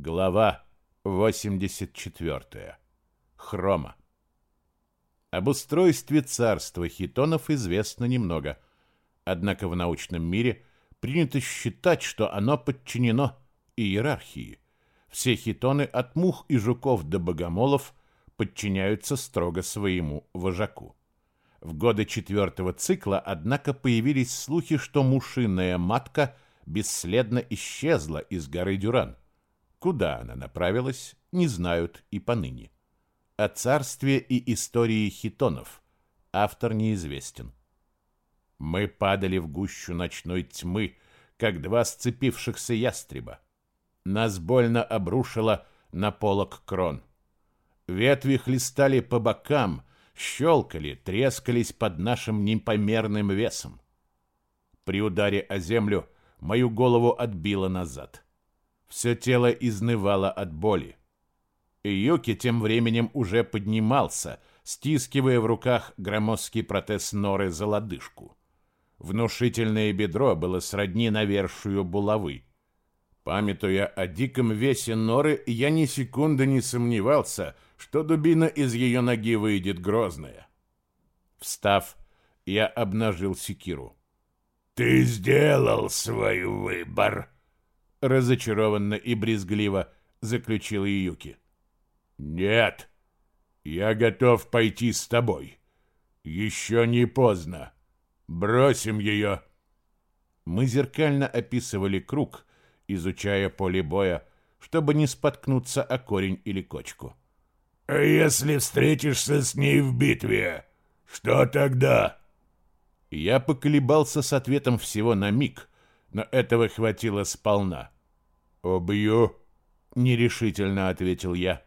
Глава 84. Хрома. Об устройстве царства хитонов известно немного, однако в научном мире принято считать, что оно подчинено иерархии. Все хитоны от мух и жуков до богомолов подчиняются строго своему вожаку. В годы четвертого цикла, однако, появились слухи, что мушиная матка бесследно исчезла из горы Дюран – Куда она направилась, не знают и поныне. О царстве и истории хитонов автор неизвестен. Мы падали в гущу ночной тьмы, как два сцепившихся ястреба. Нас больно обрушило на полок крон. Ветви хлестали по бокам, щелкали, трескались под нашим непомерным весом. При ударе о землю мою голову отбило назад. Все тело изнывало от боли. И Юки тем временем уже поднимался, стискивая в руках громоздкий протез Норы за лодыжку. Внушительное бедро было сродни навершию булавы. Памятуя о диком весе Норы, я ни секунды не сомневался, что дубина из ее ноги выйдет грозная. Встав, я обнажил секиру. «Ты сделал свой выбор!» Разочарованно и брезгливо заключил Юки. Нет. Я готов пойти с тобой. Еще не поздно. Бросим ее. Мы зеркально описывали круг, изучая поле боя, чтобы не споткнуться о корень или кочку. А если встретишься с ней в битве, что тогда? Я поколебался с ответом всего на миг, но этого хватило сполна. «Убью», — нерешительно ответил я.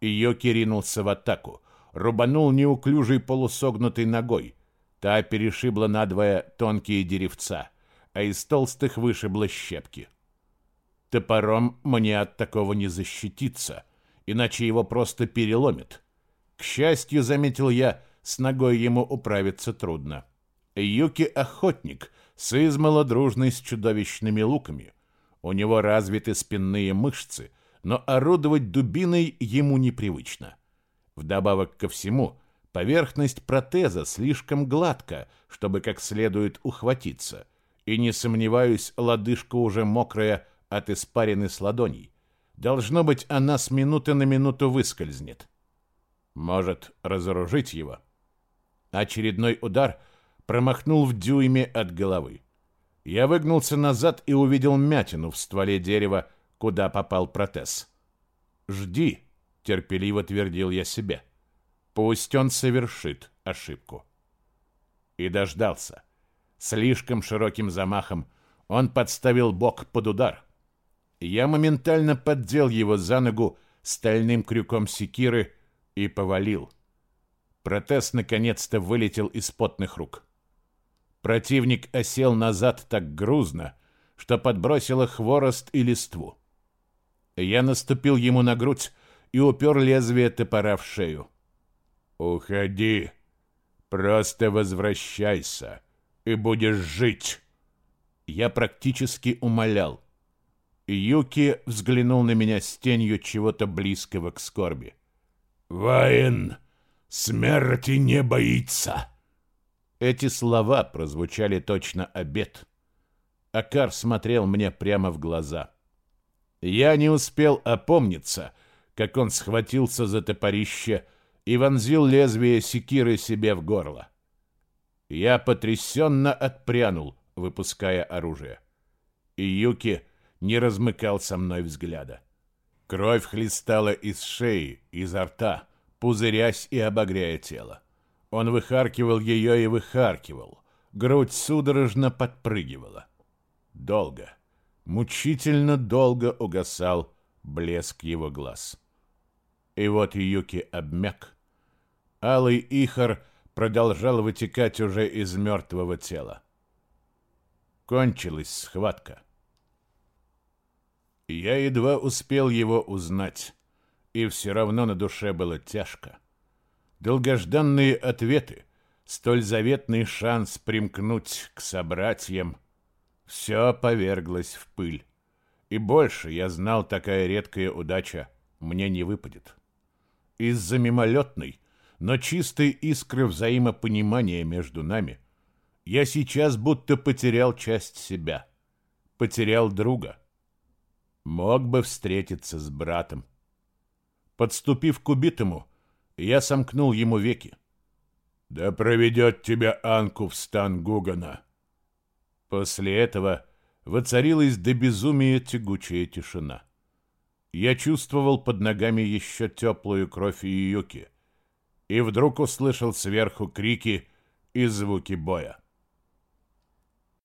Йоки ринулся в атаку, рубанул неуклюжей полусогнутой ногой. Та перешибла надвое тонкие деревца, а из толстых вышибла щепки. Топором мне от такого не защититься, иначе его просто переломит. К счастью, заметил я, с ногой ему управиться трудно. Юки — охотник, с измало дружный с чудовищными луками. У него развиты спинные мышцы, но орудовать дубиной ему непривычно. Вдобавок ко всему, поверхность протеза слишком гладка, чтобы как следует ухватиться, и, не сомневаюсь, лодыжка уже мокрая от испарины с ладоней. Должно быть, она с минуты на минуту выскользнет. Может, разоружить его? Очередной удар — промахнул в дюйме от головы. Я выгнулся назад и увидел мятину в стволе дерева, куда попал протез. «Жди», — терпеливо твердил я себе. «Пусть он совершит ошибку». И дождался. Слишком широким замахом он подставил бок под удар. Я моментально поддел его за ногу стальным крюком секиры и повалил. Протез наконец-то вылетел из потных рук. Противник осел назад так грузно, что подбросило хворост и листву. Я наступил ему на грудь и упер лезвие топора в шею. «Уходи, просто возвращайся, и будешь жить!» Я практически умолял. Юки взглянул на меня с тенью чего-то близкого к скорби. «Воин смерти не боится!» Эти слова прозвучали точно обед. Акар смотрел мне прямо в глаза. Я не успел опомниться, как он схватился за топорище и вонзил лезвие секиры себе в горло. Я потрясенно отпрянул, выпуская оружие. И Юки не размыкал со мной взгляда. Кровь хлестала из шеи, изо рта, пузырясь и обогряя тело. Он выхаркивал ее и выхаркивал. Грудь судорожно подпрыгивала. Долго, мучительно долго угасал блеск его глаз. И вот Юки обмяк. Алый ихор продолжал вытекать уже из мертвого тела. Кончилась схватка. Я едва успел его узнать, и все равно на душе было тяжко долгожданные ответы, столь заветный шанс примкнуть к собратьям, все поверглось в пыль. И больше я знал, такая редкая удача мне не выпадет. Из-за мимолетной, но чистой искры взаимопонимания между нами я сейчас будто потерял часть себя, потерял друга. Мог бы встретиться с братом. Подступив к убитому, я сомкнул ему веки. «Да проведет тебя Анку в стан Гугана!» После этого воцарилась до безумия тягучая тишина. Я чувствовал под ногами еще теплую кровь Юки и вдруг услышал сверху крики и звуки боя.